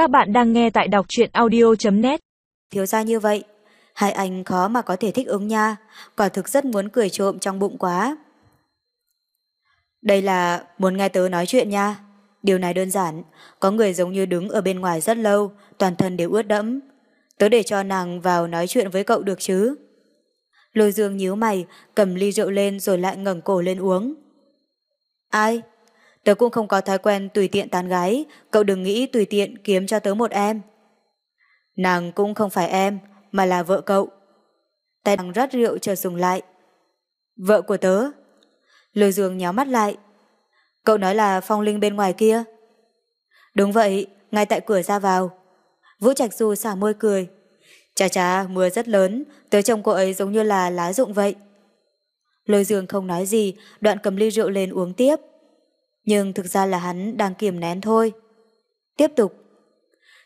Các bạn đang nghe tại đọc truyện audio.net Thiếu ra như vậy, hai anh khó mà có thể thích ứng nha, quả thực rất muốn cười trộm trong bụng quá. Đây là muốn nghe tớ nói chuyện nha. Điều này đơn giản, có người giống như đứng ở bên ngoài rất lâu, toàn thân đều ướt đẫm. Tớ để cho nàng vào nói chuyện với cậu được chứ. Lôi dương nhíu mày, cầm ly rượu lên rồi lại ngẩng cổ lên uống. Ai? Tớ cũng không có thói quen tùy tiện tán gái, cậu đừng nghĩ tùy tiện kiếm cho tớ một em. Nàng cũng không phải em, mà là vợ cậu. Tay nàng rót rượu chờ dùng lại. Vợ của tớ. Lôi dương nhéo mắt lại. Cậu nói là phong linh bên ngoài kia. Đúng vậy, ngay tại cửa ra vào. Vũ Trạch Du xả môi cười. Chà chà, mưa rất lớn, tớ trông cô ấy giống như là lá rụng vậy. Lôi dương không nói gì, đoạn cầm ly rượu lên uống tiếp. Nhưng thực ra là hắn đang kiềm nén thôi. Tiếp tục.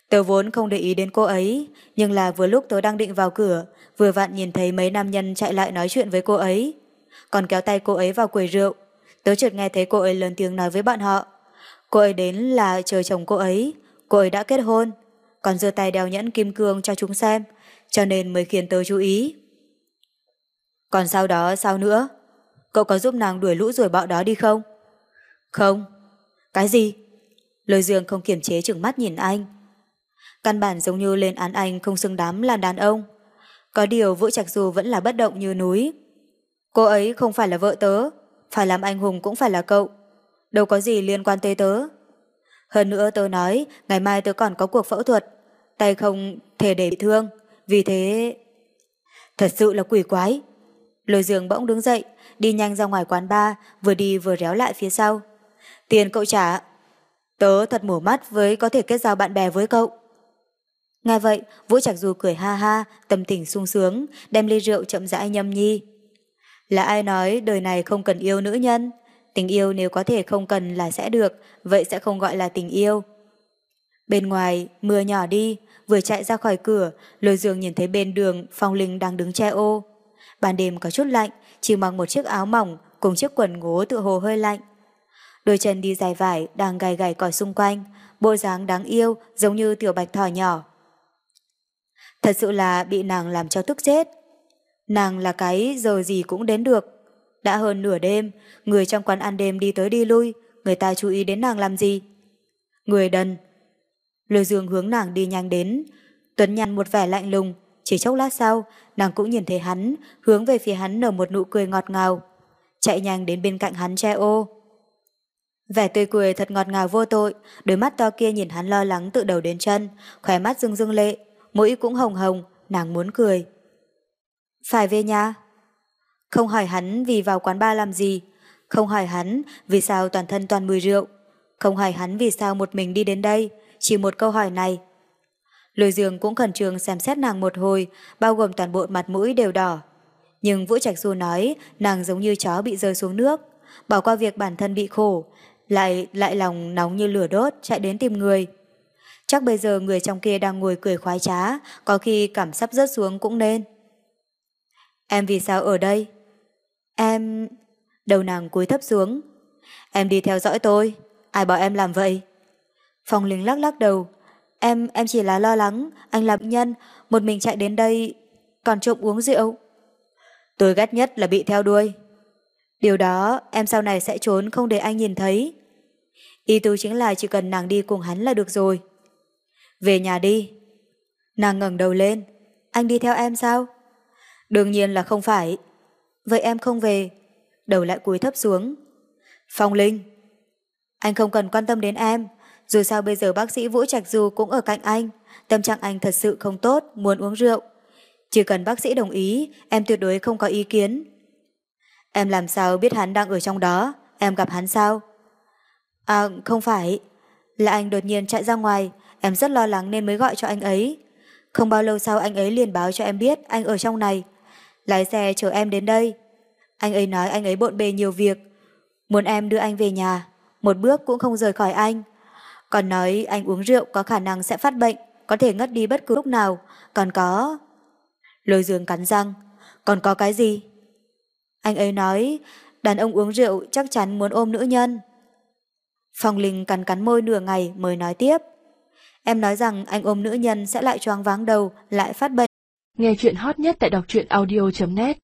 Tớ vốn không để ý đến cô ấy, nhưng là vừa lúc tớ đang định vào cửa, vừa vặn nhìn thấy mấy nam nhân chạy lại nói chuyện với cô ấy. Còn kéo tay cô ấy vào quầy rượu, tớ chợt nghe thấy cô ấy lớn tiếng nói với bọn họ. Cô ấy đến là chờ chồng cô ấy, cô ấy đã kết hôn, còn giơ tay đeo nhẫn kim cương cho chúng xem, cho nên mới khiến tớ chú ý. Còn sau đó sao nữa? Cậu có giúp nàng đuổi lũ rồi bọ đó đi không? Không. Cái gì? Lôi dương không kiềm chế chừng mắt nhìn anh. Căn bản giống như lên án anh không xứng đám là đàn ông. Có điều Vũ Trạch Du vẫn là bất động như núi. Cô ấy không phải là vợ tớ, phải làm anh hùng cũng phải là cậu. Đâu có gì liên quan tới tớ. Hơn nữa tớ nói, ngày mai tớ còn có cuộc phẫu thuật, tay không thể để bị thương, vì thế... Thật sự là quỷ quái. Lôi dương bỗng đứng dậy, đi nhanh ra ngoài quán bar, vừa đi vừa réo lại phía sau. Tiền cậu trả. Tớ thật mổ mắt với có thể kết giao bạn bè với cậu. Nghe vậy, Vũ Trạch Du cười ha ha, tâm tình sung sướng, đem ly rượu chậm rãi nhâm nhi. Là ai nói đời này không cần yêu nữ nhân? Tình yêu nếu có thể không cần là sẽ được, vậy sẽ không gọi là tình yêu. Bên ngoài, mưa nhỏ đi, vừa chạy ra khỏi cửa, lôi dương nhìn thấy bên đường Phong Linh đang đứng che ô. Ban đêm có chút lạnh, chỉ mặc một chiếc áo mỏng cùng chiếc quần ngố tựa hồ hơi lạnh. Đôi chân đi dài vải đang gầy gầy cỏ xung quanh, bộ dáng đáng yêu giống như tiểu bạch thỏ nhỏ. Thật sự là bị nàng làm cho tức chết. Nàng là cái giờ gì cũng đến được. Đã hơn nửa đêm, người trong quán ăn đêm đi tới đi lui, người ta chú ý đến nàng làm gì? Người đần. Lôi dương hướng nàng đi nhanh đến, Tuấn nhăn một vẻ lạnh lùng, chỉ chốc lát sau, nàng cũng nhìn thấy hắn, hướng về phía hắn nở một nụ cười ngọt ngào, chạy nhanh đến bên cạnh hắn che ô. Vẻ tươi cười thật ngọt ngào vô tội, đôi mắt to kia nhìn hắn lo lắng từ đầu đến chân, khóe mắt rưng rưng lệ, mũi cũng hồng hồng, nàng muốn cười. Phải về nhà. Không hỏi hắn vì vào quán bar làm gì, không hỏi hắn vì sao toàn thân toàn mùi rượu, không hỏi hắn vì sao một mình đi đến đây, chỉ một câu hỏi này. Lôi dương cũng khẩn trương xem xét nàng một hồi, bao gồm toàn bộ mặt mũi đều đỏ. Nhưng Vũ Trạch Du nói nàng giống như chó bị rơi xuống nước, bỏ qua việc bản thân bị khổ, lại lại lòng nóng như lửa đốt chạy đến tìm người. Chắc bây giờ người trong kia đang ngồi cười khoái trá, có khi cảm sắp rớt xuống cũng nên. Em vì sao ở đây? Em... Đầu nàng cúi thấp xuống. Em đi theo dõi tôi. Ai bảo em làm vậy? Phong Linh lắc lắc đầu. Em, em chỉ là lo lắng, anh là bệnh nhân, một mình chạy đến đây, còn trộm uống rượu. Tôi ghét nhất là bị theo đuôi. Điều đó em sau này sẽ trốn không để anh nhìn thấy. Ý tứ chính là chỉ cần nàng đi cùng hắn là được rồi. Về nhà đi. Nàng ngẩng đầu lên. Anh đi theo em sao? Đương nhiên là không phải. Vậy em không về. Đầu lại cúi thấp xuống. Phong Linh. Anh không cần quan tâm đến em. Dù sao bây giờ bác sĩ Vũ Trạch Du cũng ở cạnh anh. Tâm trạng anh thật sự không tốt, muốn uống rượu. Chỉ cần bác sĩ đồng ý, em tuyệt đối không có ý kiến. Em làm sao biết hắn đang ở trong đó? Em gặp hắn sao? À, không phải. Là anh đột nhiên chạy ra ngoài, em rất lo lắng nên mới gọi cho anh ấy. Không bao lâu sau anh ấy liền báo cho em biết anh ở trong này. Lái xe chở em đến đây. Anh ấy nói anh ấy bộn bề nhiều việc. Muốn em đưa anh về nhà, một bước cũng không rời khỏi anh. Còn nói anh uống rượu có khả năng sẽ phát bệnh, có thể ngất đi bất cứ lúc nào. Còn có... Lôi dương cắn răng. Còn có cái gì? Anh ấy nói, đàn ông uống rượu chắc chắn muốn ôm nữ nhân. Phong Linh cắn cắn môi nửa ngày mới nói tiếp. Em nói rằng anh ôm nữ nhân sẽ lại choáng váng đầu, lại phát bệnh. Nghe chuyện hot nhất tại đọc truyện audio.net